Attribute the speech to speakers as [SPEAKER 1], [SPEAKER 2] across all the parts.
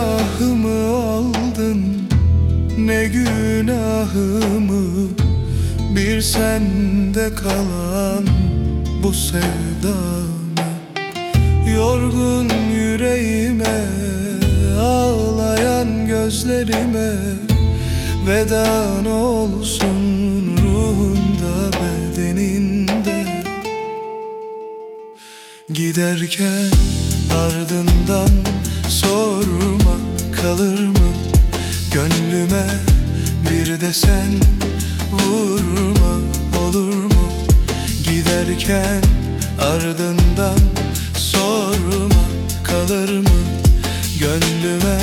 [SPEAKER 1] Silahımı aldın ne günahımı? Bir sende kalan bu sevdamı Yorgun yüreğime ağlayan gözlerime Vedan olsun ruhunda bedeninde. Giderken ardından sorma kalır mı? Gönlüme bir de sen vurma olur mu? Giderken ardından sorma kalır mı? Gönlüme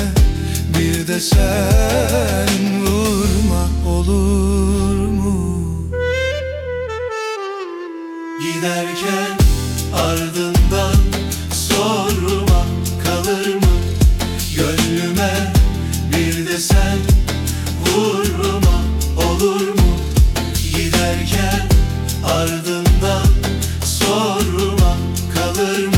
[SPEAKER 1] bir de sen vurma olur mu? Giderken ardından kalır mı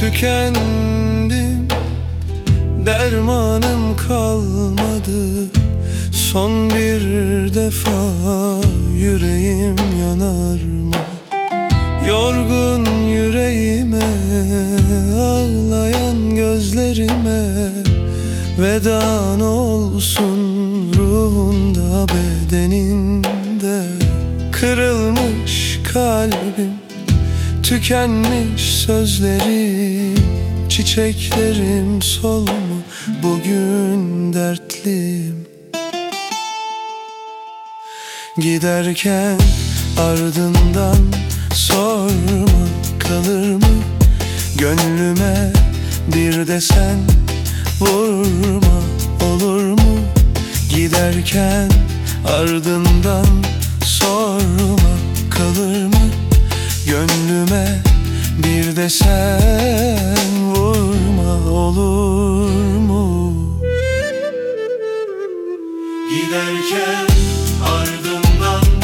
[SPEAKER 1] Tükendim. Dermanım kalmadı. Son bir defa yüreğim yanar mı? Yorgun yüreğime Ağlayan gözlerime Vedan olsun ruhunda bedeninde Kırılmış kalbim Tükenmiş sözlerim Çiçeklerim solmu Bugün dertliyim Giderken ardından sorma kalır mı? Gönlüme bir de sen vurma olur mu? Giderken ardından sorma kalır mı Gönlüme bir de sen vurma olur mu? Giderken ardından